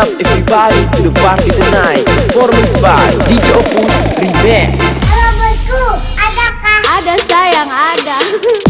up everybody to the party tonight. Performance by DJ Opus Remix. Halo bosku, adakah? Ada sayang, ada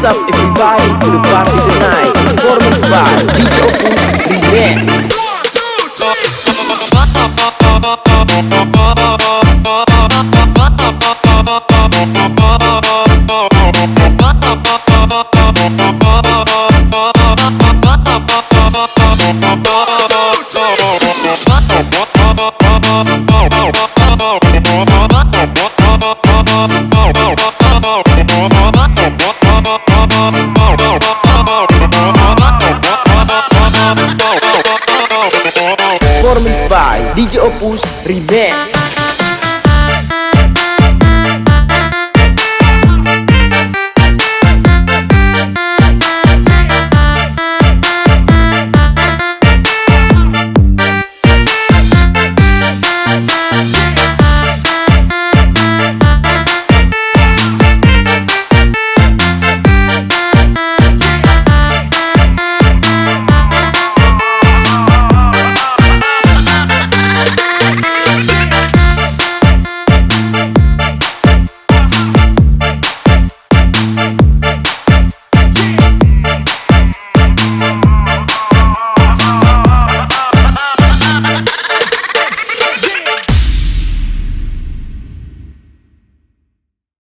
Hands up everybody? To the party tonight. Performance by DJ Opus Remix DJ Opus Remix.